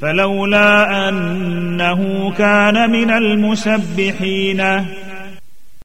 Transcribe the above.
فلولا أنه كان من المسبحين